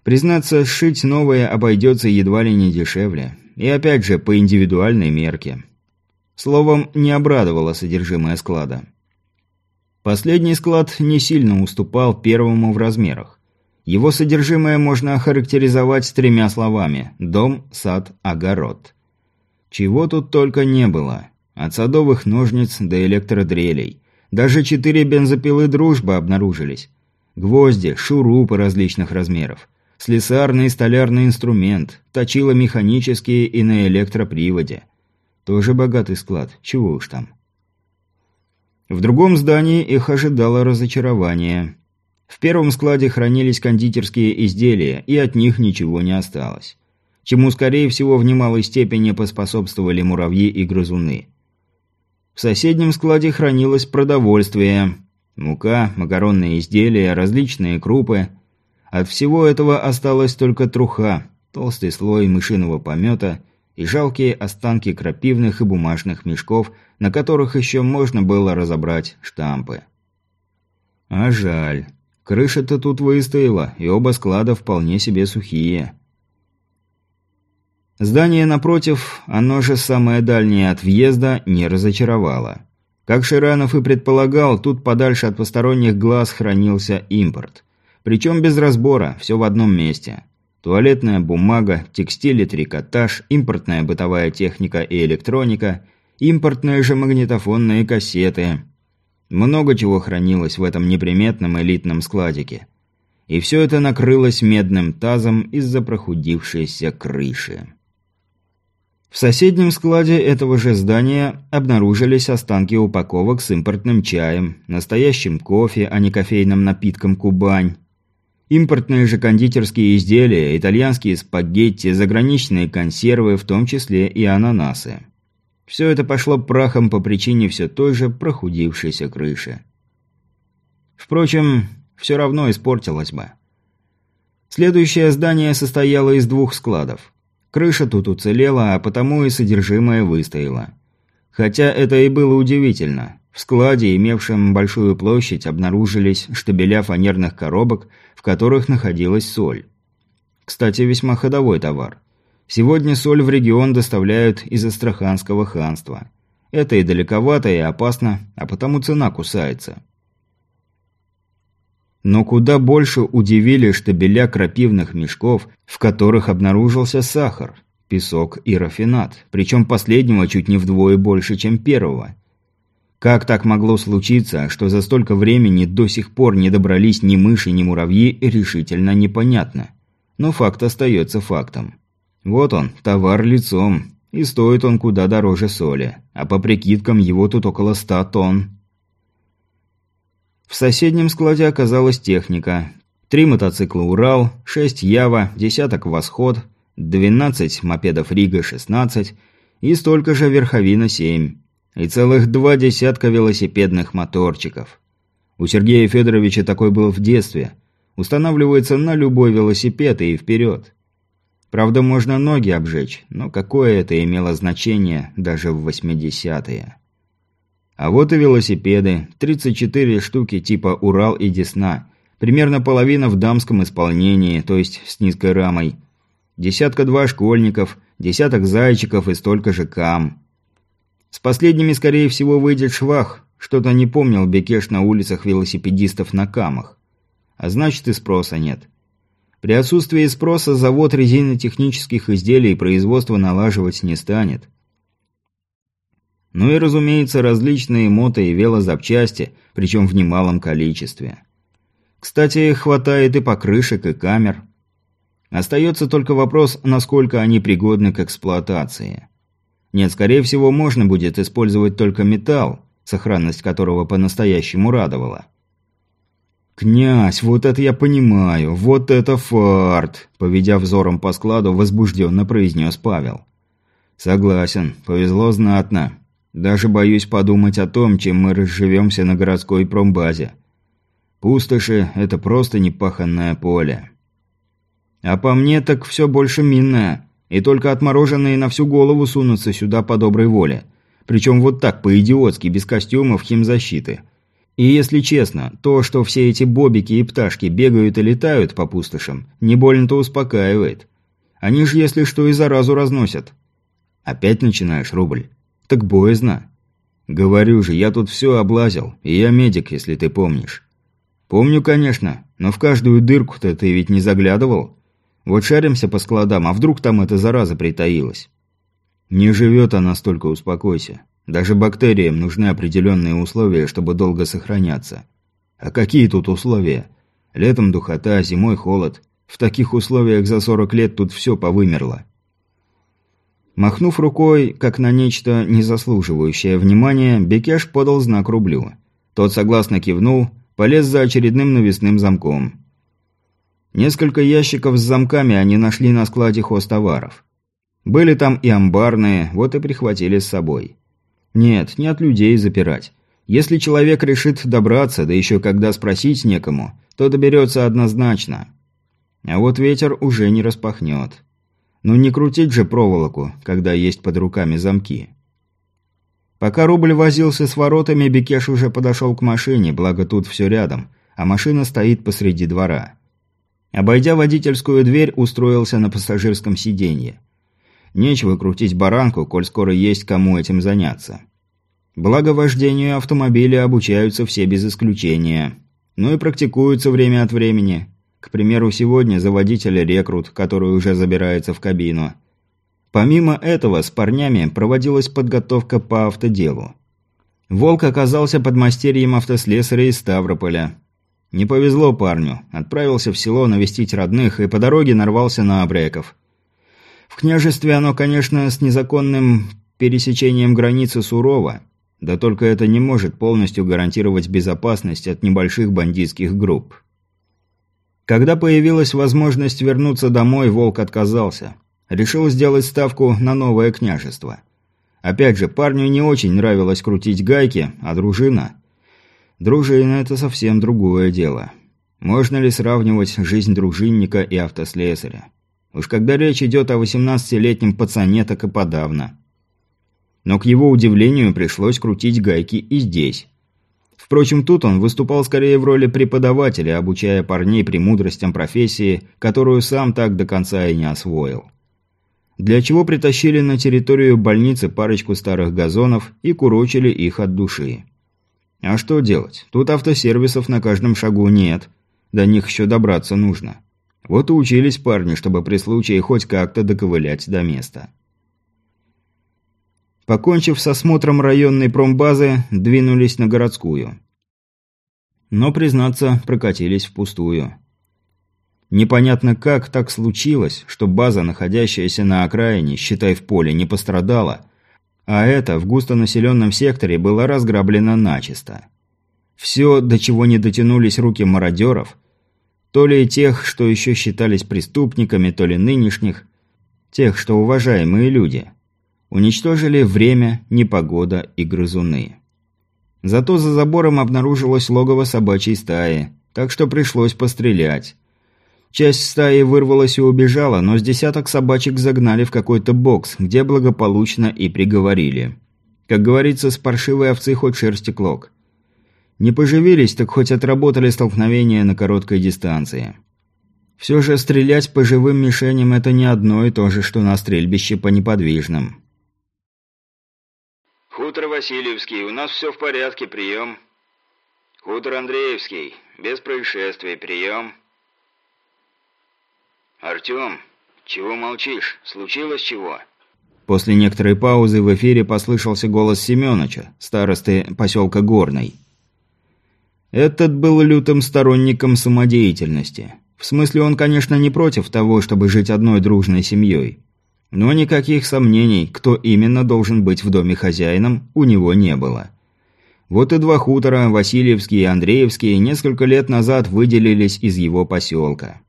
[SPEAKER 1] Признаться, сшить новое обойдется едва ли не дешевле. И опять же, по индивидуальной мерке. Словом, не обрадовало содержимое склада. Последний склад не сильно уступал первому в размерах. Его содержимое можно охарактеризовать тремя словами – дом, сад, огород. Чего тут только не было. От садовых ножниц до электродрелей. Даже четыре бензопилы «Дружба» обнаружились. Гвозди, шурупы различных размеров. Слесарный столярный инструмент, точила механические и на электроприводе. Тоже богатый склад, чего уж там. В другом здании их ожидало разочарование. В первом складе хранились кондитерские изделия, и от них ничего не осталось. Чему, скорее всего, в немалой степени поспособствовали муравьи и грызуны. В соседнем складе хранилось продовольствие. Мука, макаронные изделия, различные крупы – от всего этого осталась только труха, толстый слой мышиного помета и жалкие останки крапивных и бумажных мешков, на которых еще можно было разобрать штампы. А жаль. Крыша-то тут выстояла, и оба склада вполне себе сухие. Здание напротив, оно же самое дальнее от въезда, не разочаровало. Как Ширанов и предполагал, тут подальше от посторонних глаз хранился импорт. Причем без разбора, все в одном месте. Туалетная бумага, текстиль и трикотаж, импортная бытовая техника и электроника, импортные же магнитофонные кассеты. Много чего хранилось в этом неприметном элитном складике. И все это накрылось медным тазом из-за прохудившейся крыши. В соседнем складе этого же здания обнаружились останки упаковок с импортным чаем, настоящим кофе, а не кофейным напитком «Кубань», Импортные же кондитерские изделия, итальянские спагетти, заграничные консервы, в том числе и ананасы. Все это пошло прахом по причине все той же прохудившейся крыши. Впрочем, все равно испортилось бы. Следующее здание состояло из двух складов. Крыша тут уцелела, а потому и содержимое выстояло. Хотя это и было удивительно. В складе, имевшем большую площадь, обнаружились штабеля фанерных коробок, в которых находилась соль. Кстати, весьма ходовой товар. Сегодня соль в регион доставляют из Астраханского ханства. Это и далековато, и опасно, а потому цена кусается. Но куда больше удивили штабеля крапивных мешков, в которых обнаружился сахар, песок и рафинат, причем последнего чуть не вдвое больше, чем первого. Как так могло случиться, что за столько времени до сих пор не добрались ни мыши, ни муравьи, решительно непонятно. Но факт остается фактом. Вот он, товар лицом, и стоит он куда дороже соли, а по прикидкам его тут около ста тонн. В соседнем складе оказалась техника. Три мотоцикла «Урал», шесть «Ява», десяток «Восход», двенадцать мопедов «Рига-16» и столько же «Верховина-7» и целых два десятка велосипедных моторчиков. У Сергея Федоровича такой был в детстве. Устанавливается на любой велосипед и вперед. Правда, можно ноги обжечь, но какое это имело значение даже в 80-е. А вот и велосипеды, 34 штуки типа «Урал» и «Десна», примерно половина в дамском исполнении, то есть с низкой рамой. Десятка-два школьников, десяток зайчиков и столько же кам. С последними, скорее всего, выйдет швах. Что-то не помнил Бекеш на улицах велосипедистов на камах. А значит и спроса нет. При отсутствии спроса завод резинотехнических изделий и производства налаживать не станет. Ну и, разумеется, различные мото- и велозапчасти, причем в немалом количестве. Кстати, хватает и покрышек, и камер. Остается только вопрос, насколько они пригодны к эксплуатации. Нет, скорее всего, можно будет использовать только металл, сохранность которого по-настоящему радовала. «Князь, вот это я понимаю, вот это фарт!» Поведя взором по складу, возбужденно произнес Павел. «Согласен, повезло знатно. Даже боюсь подумать о том, чем мы разживемся на городской промбазе. Пустоши – это просто непаханное поле. А по мне так все больше минное. И только отмороженные на всю голову сунутся сюда по доброй воле. Причем вот так, по-идиотски, без костюмов химзащиты. И если честно, то, что все эти бобики и пташки бегают и летают по пустошам, не больно-то успокаивает. Они же, если что, и заразу разносят. Опять начинаешь, рубль? Так боязно. Говорю же, я тут все облазил, и я медик, если ты помнишь. Помню, конечно, но в каждую дырку-то ты ведь не заглядывал. Вот шаримся по складам, а вдруг там эта зараза притаилась? Не живет она столько, успокойся. Даже бактериям нужны определенные условия, чтобы долго сохраняться. А какие тут условия? Летом духота, зимой холод. В таких условиях за 40 лет тут все повымерло. Махнув рукой, как на нечто незаслуживающее внимания, Бекеш подал знак рублю. Тот согласно кивнул, полез за очередным навесным замком. Несколько ящиков с замками они нашли на складе хозтоваров. Были там и амбарные, вот и прихватили с собой. Нет, не от людей запирать. Если человек решит добраться, да еще когда спросить некому, то доберется однозначно. А вот ветер уже не распахнет. Ну не крутить же проволоку, когда есть под руками замки. Пока Рубль возился с воротами, Бекеш уже подошел к машине, благо тут все рядом, а машина стоит посреди двора. Обойдя водительскую дверь, устроился на пассажирском сиденье. Нечего крутить баранку, коль скоро есть кому этим заняться. Благо вождению автомобиля обучаются все без исключения. Ну и практикуются время от времени. К примеру, сегодня за водителя рекрут, который уже забирается в кабину. Помимо этого, с парнями проводилась подготовка по автоделу. Волк оказался под мастерьем автослесаря из Ставрополя. Не повезло парню. Отправился в село навестить родных и по дороге нарвался на обреков. В княжестве оно, конечно, с незаконным пересечением границы сурово. Да только это не может полностью гарантировать безопасность от небольших бандитских групп. Когда появилась возможность вернуться домой, Волк отказался. Решил сделать ставку на новое княжество. Опять же, парню не очень нравилось крутить гайки, а дружина Дружина – это совсем другое дело. Можно ли сравнивать жизнь дружинника и автослесаря? Уж когда речь идет о 18-летнем пацане, так и подавно. Но к его удивлению пришлось крутить гайки и здесь. Впрочем, тут он выступал скорее в роли преподавателя, обучая парней премудростям профессии, которую сам так до конца и не освоил. для чего притащили на территорию больницы парочку старых газонов и курочили их от души. А что делать? Тут автосервисов на каждом шагу нет. До них еще добраться нужно. Вот и учились парни, чтобы при случае хоть как-то доковылять до места. Покончив с осмотром районной промбазы, двинулись на городскую. Но, признаться, прокатились впустую. Непонятно как так случилось, что база, находящаяся на окраине, считай в поле, не пострадала, а это в густонаселенном секторе было разграблено начисто. Все, до чего не дотянулись руки мародеров, то ли тех, что еще считались преступниками, то ли нынешних, тех, что уважаемые люди, уничтожили время, непогода и грызуны. Зато за забором обнаружилось логово собачьей стаи, так что пришлось пострелять. Часть стаи вырвалась и убежала, но с десяток собачек загнали в какой-то бокс, где благополучно и приговорили. Как говорится, с паршивой овцы хоть шерсти клок. Не поживились, так хоть отработали столкновение на короткой дистанции. Все же стрелять по живым мишеням – это не одно и то же, что на стрельбище по неподвижным.
[SPEAKER 2] «Хутор Васильевский, у нас все в порядке, прием». «Хутор Андреевский, без происшествий, прием». «Артем, чего молчишь? Случилось чего?»
[SPEAKER 1] После некоторой паузы в эфире послышался голос Семёныча, старосты поселка Горный. Этот был лютым сторонником самодеятельности. В смысле, он, конечно, не против того, чтобы жить одной дружной семьей. Но никаких сомнений, кто именно должен быть в доме хозяином, у него не было. Вот и два хутора, Васильевский и Андреевский, несколько лет назад выделились из его поселка.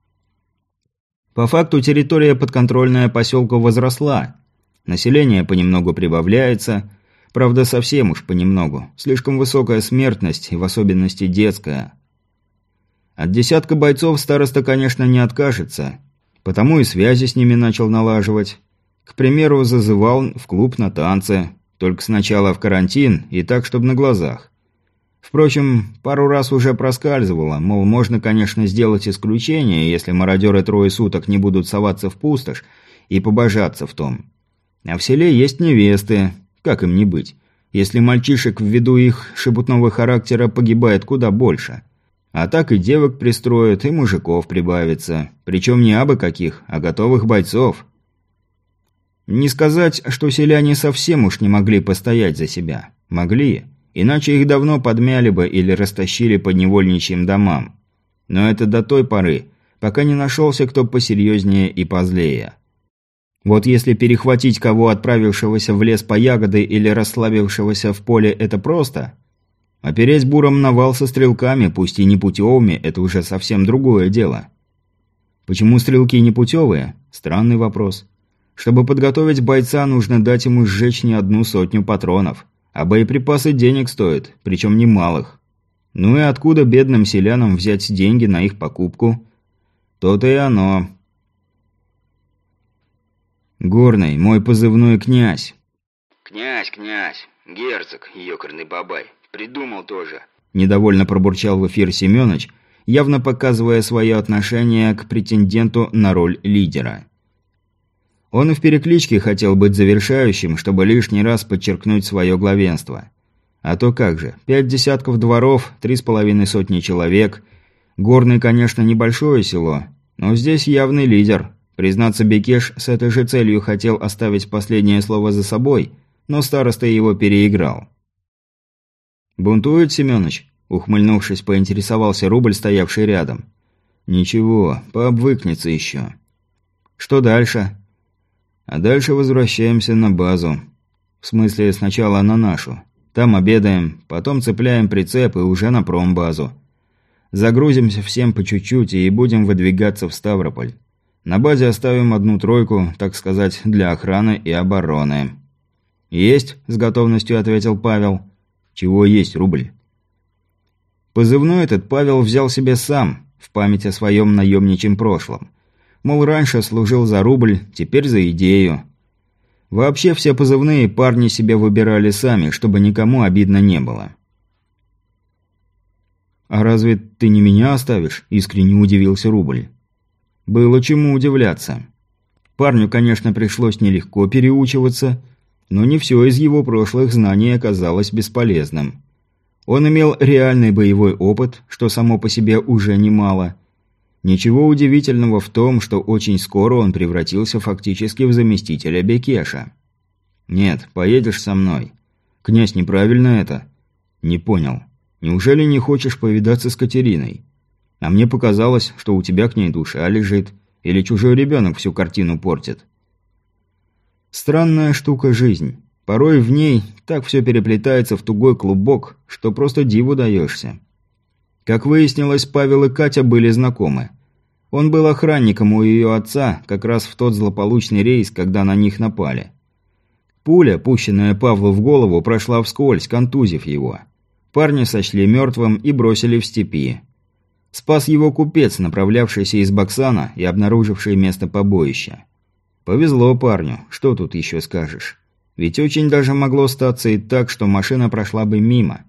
[SPEAKER 1] По факту территория подконтрольная поселку возросла. Население понемногу прибавляется, правда совсем уж понемногу. Слишком высокая смертность, в особенности детская. От десятка бойцов староста, конечно, не откажется, потому и связи с ними начал налаживать. К примеру, зазывал в клуб на танцы, только сначала в карантин и так, чтобы на глазах. Впрочем, пару раз уже проскальзывало, мол, можно, конечно, сделать исключение, если мародеры трое суток не будут соваться в пустошь и побожаться в том. А в селе есть невесты, как им не быть, если мальчишек ввиду их шебутного характера погибает куда больше. А так и девок пристроят, и мужиков прибавится, причем не абы каких, а готовых бойцов. Не сказать, что селяне совсем уж не могли постоять за себя. Могли. Иначе их давно подмяли бы или растащили по невольничьим домам. Но это до той поры, пока не нашелся кто посерьезнее и позлее. Вот если перехватить кого, отправившегося в лес по ягоды или расслабившегося в поле, это просто. Опереть буром навал со стрелками, пусть и не путевыми, это уже совсем другое дело. Почему стрелки не путевые? Странный вопрос. Чтобы подготовить бойца, нужно дать ему сжечь не одну сотню патронов. А боеприпасы денег стоят, причем немалых. Ну и откуда бедным селянам взять деньги на их покупку? То-то и оно. Горный, мой позывной князь.
[SPEAKER 2] «Князь, князь, герцог, ёкарный бабай. Придумал тоже».
[SPEAKER 1] Недовольно пробурчал в эфир Семёныч, явно показывая свое отношение к претенденту на роль лидера. Он и в перекличке хотел быть завершающим, чтобы лишний раз подчеркнуть свое главенство. А то как же, пять десятков дворов, три с половиной сотни человек. Горный, конечно, небольшое село, но здесь явный лидер. Признаться, Бекеш с этой же целью хотел оставить последнее слово за собой, но староста его переиграл. «Бунтует Семёныч?» – ухмыльнувшись, поинтересовался рубль, стоявший рядом. «Ничего, пообвыкнется еще». «Что дальше?» А дальше возвращаемся на базу. В смысле, сначала на нашу. Там обедаем, потом цепляем прицеп и уже на промбазу. Загрузимся всем по чуть-чуть и будем выдвигаться в Ставрополь. На базе оставим одну тройку, так сказать, для охраны и обороны. «Есть», – с готовностью ответил Павел. «Чего есть, рубль?» Позывной этот Павел взял себе сам, в память о своем наемничьем прошлом. Мол, раньше служил за рубль, теперь за идею. Вообще все позывные парни себе выбирали сами, чтобы никому обидно не было. «А разве ты не меня оставишь?» – искренне удивился Рубль. «Было чему удивляться. Парню, конечно, пришлось нелегко переучиваться, но не все из его прошлых знаний оказалось бесполезным. Он имел реальный боевой опыт, что само по себе уже немало. Ничего удивительного в том, что очень скоро он превратился фактически в заместителя Бекеша. «Нет, поедешь со мной». «Князь, неправильно это?» «Не понял. Неужели не хочешь повидаться с Катериной? А мне показалось, что у тебя к ней душа лежит, или чужой ребенок всю картину портит». Странная штука жизнь. Порой в ней так все переплетается в тугой клубок, что просто диву даешься. Как выяснилось, Павел и Катя были знакомы. Он был охранником у ее отца как раз в тот злополучный рейс, когда на них напали. Пуля, пущенная Павлу в голову, прошла вскользь, контузив его. Парня сочли мертвым и бросили в степи. Спас его купец, направлявшийся из Баксана и обнаруживший место побоища. Повезло парню, что тут еще скажешь. Ведь очень даже могло статься и так, что машина прошла бы мимо.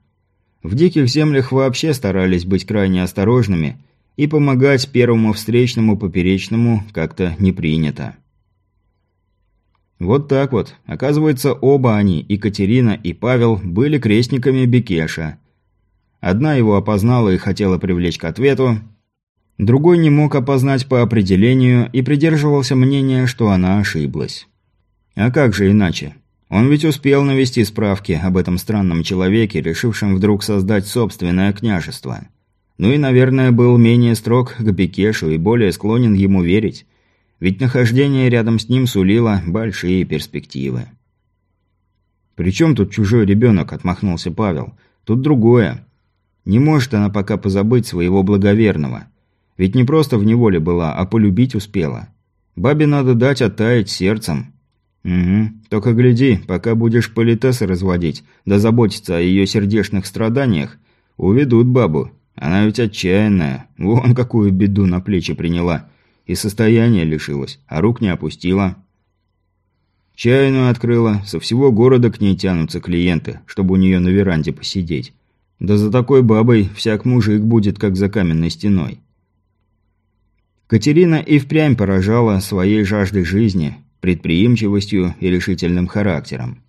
[SPEAKER 1] В диких землях вообще старались быть крайне осторожными, и помогать первому встречному поперечному как-то не принято. Вот так вот. Оказывается, оба они, и Катерина, и Павел, были крестниками Бекеша. Одна его опознала и хотела привлечь к ответу, другой не мог опознать по определению и придерживался мнения, что она ошиблась. А как же иначе? Он ведь успел навести справки об этом странном человеке, решившем вдруг создать собственное княжество. Ну и, наверное, был менее строг к Бекешу и более склонен ему верить. Ведь нахождение рядом с ним сулило большие перспективы. «При чем тут чужой ребенок?» – отмахнулся Павел. «Тут другое. Не может она пока позабыть своего благоверного. Ведь не просто в неволе была, а полюбить успела. Бабе надо дать оттаять сердцем». «Угу. Только гляди, пока будешь политесы разводить, да заботиться о ее сердечных страданиях, уведут бабу. Она ведь отчаянная. Вон какую беду на плечи приняла. И состояние лишилась, а рук не опустила». Чайную открыла, со всего города к ней тянутся клиенты, чтобы у нее на веранде посидеть. Да за такой бабой всяк мужик будет, как за каменной стеной. Катерина и впрямь поражала своей жаждой жизни, предприимчивостью и решительным характером.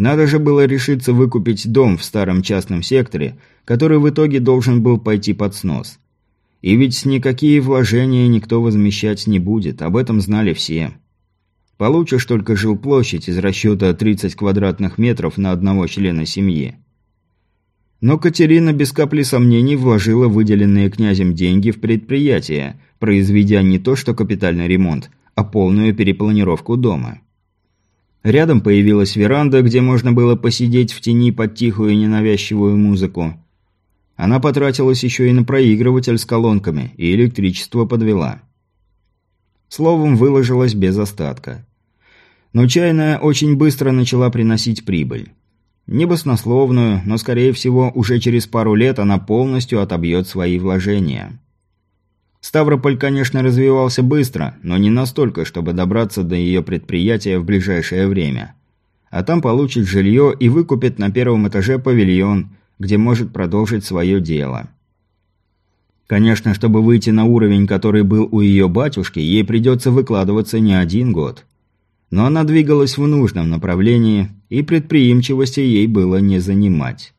[SPEAKER 1] Надо же было решиться выкупить дом в старом частном секторе, который в итоге должен был пойти под снос. И ведь никакие вложения никто возмещать не будет, об этом знали все. Получишь только жилплощадь из расчета 30 квадратных метров на одного члена семьи. Но Катерина без капли сомнений вложила выделенные князем деньги в предприятие, произведя не то что капитальный ремонт, а полную перепланировку дома. Рядом появилась веранда, где можно было посидеть в тени под тихую ненавязчивую музыку. Она потратилась еще и на проигрыватель с колонками, и электричество подвела. Словом, выложилась без остатка. Но чайная очень быстро начала приносить прибыль. Не баснословную, но, скорее всего, уже через пару лет она полностью отобьет свои вложения. Ставрополь, конечно, развивался быстро, но не настолько, чтобы добраться до ее предприятия в ближайшее время. А там получит жилье и выкупит на первом этаже павильон, где может продолжить свое дело. Конечно, чтобы выйти на уровень, который был у ее батюшки, ей придется выкладываться не один год. Но она двигалась в нужном направлении, и предприимчивости ей было не занимать.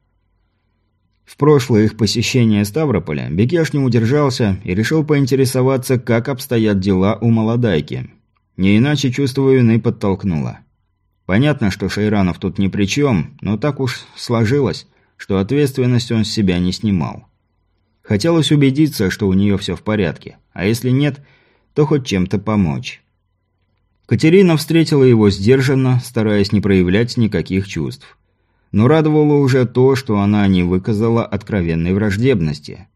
[SPEAKER 1] В прошлое их посещение Ставрополя Бекеш не удержался и решил поинтересоваться, как обстоят дела у молодайки. Не иначе чувство вины подтолкнуло. Понятно, что Шейранов тут ни при чем, но так уж сложилось, что ответственность он с себя не снимал. Хотелось убедиться, что у нее все в порядке, а если нет, то хоть чем-то помочь. Катерина встретила его сдержанно, стараясь не проявлять никаких чувств. Но радовало уже то, что она не выказала откровенной враждебности.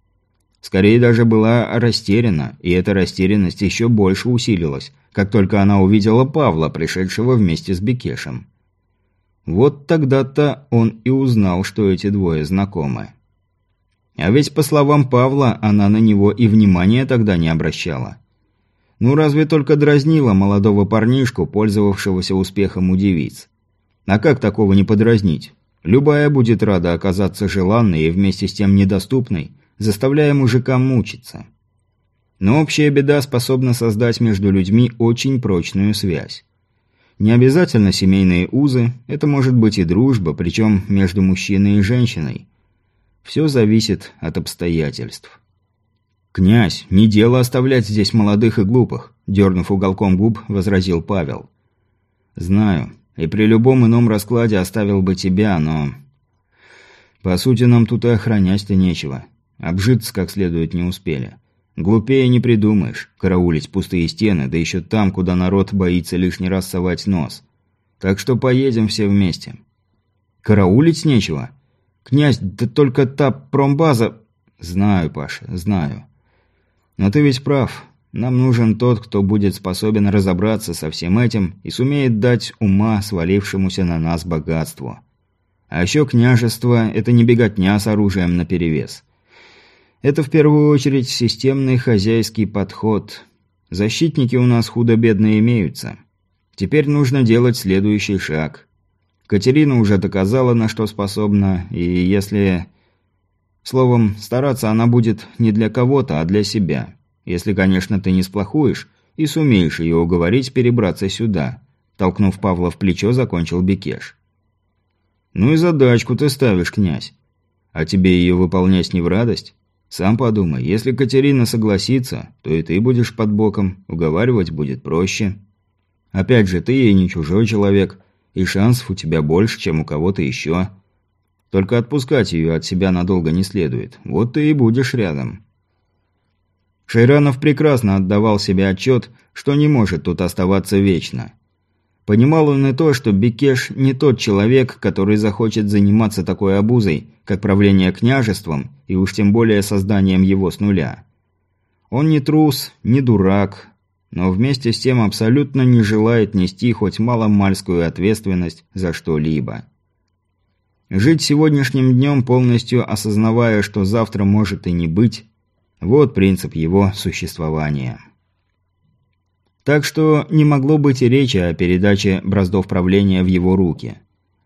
[SPEAKER 1] Скорее даже была растеряна, и эта растерянность еще больше усилилась, как только она увидела Павла, пришедшего вместе с Бекешем. Вот тогда-то он и узнал, что эти двое знакомы. А ведь, по словам Павла, она на него и внимания тогда не обращала. Ну, разве только дразнила молодого парнишку, пользовавшегося успехом у девиц. А как такого не подразнить? Любая будет рада оказаться желанной и вместе с тем недоступной, заставляя мужика мучиться. Но общая беда способна создать между людьми очень прочную связь. Не обязательно семейные узы, это может быть и дружба, причем между мужчиной и женщиной. Все зависит от обстоятельств. «Князь, не дело оставлять здесь молодых и глупых», – дернув уголком губ, возразил Павел. «Знаю, и при любом ином раскладе оставил бы тебя, но...» «По сути, нам тут и охранять-то нечего. Обжиться как следует не успели. Глупее не придумаешь, караулить пустые стены, да еще там, куда народ боится лишний раз совать нос. Так что поедем все вместе». «Караулить нечего? Князь, да только та промбаза...» «Знаю, Паша, знаю. Но ты ведь прав. Нам нужен тот, кто будет способен разобраться со всем этим и сумеет дать ума свалившемуся на нас богатству. А еще княжество – это не беготня с оружием наперевес. Это в первую очередь системный хозяйский подход. Защитники у нас худо-бедно имеются. Теперь нужно делать следующий шаг. Катерина уже доказала, на что способна, и если... Словом, стараться она будет не для кого-то, а для себя. Если, конечно, ты не сплохуешь и сумеешь ее уговорить перебраться сюда. Толкнув Павла в плечо, закончил Бекеш. «Ну и задачку ты ставишь, князь. А тебе ее выполнять не в радость? Сам подумай, если Катерина согласится, то и ты будешь под боком, уговаривать будет проще. Опять же, ты ей не чужой человек, и шансов у тебя больше, чем у кого-то еще. Только отпускать ее от себя надолго не следует. Вот ты и будешь рядом. Шейранов прекрасно отдавал себе отчет, что не может тут оставаться вечно. Понимал он и то, что Бекеш не тот человек, который захочет заниматься такой обузой, как правление княжеством, и уж тем более созданием его с нуля. Он не трус, не дурак, но вместе с тем абсолютно не желает нести хоть маломальскую ответственность за что-либо. Жить сегодняшним днем, полностью осознавая, что завтра может и не быть, вот принцип его существования. Так что не могло быть и речи о передаче браздов правления в его руки.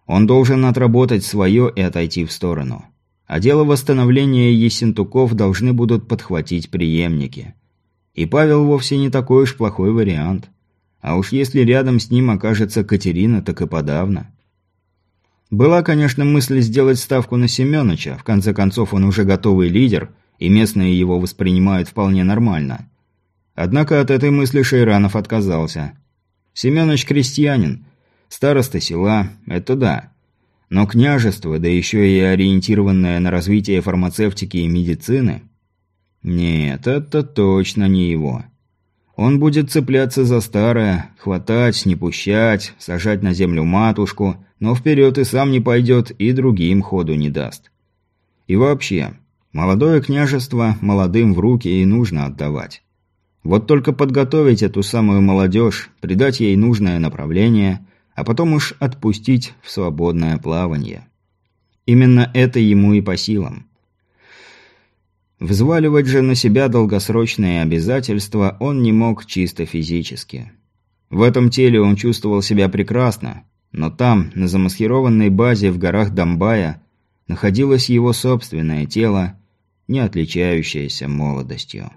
[SPEAKER 1] Он должен отработать свое и отойти в сторону. А дело восстановления Ессентуков должны будут подхватить преемники. И Павел вовсе не такой уж плохой вариант. А уж если рядом с ним окажется Катерина, так и подавно. Была, конечно, мысль сделать ставку на Семёныча, в конце концов он уже готовый лидер, и местные его воспринимают вполне нормально. Однако от этой мысли Шейранов отказался. Семёныч крестьянин, староста села – это да. Но княжество, да еще и ориентированное на развитие фармацевтики и медицины – нет, это точно не его. Он будет цепляться за старое, хватать, не пущать, сажать на землю матушку, но вперед и сам не пойдет, и другим ходу не даст. И вообще, Молодое княжество молодым в руки и нужно отдавать. Вот только подготовить эту самую молодежь, придать ей нужное направление, а потом уж отпустить в свободное плавание. Именно это ему и по силам. Взваливать же на себя долгосрочные обязательства он не мог чисто физически. В этом теле он чувствовал себя прекрасно, но там, на замаскированной базе в горах Домбая, находилось его собственное тело, не отличающееся молодостью.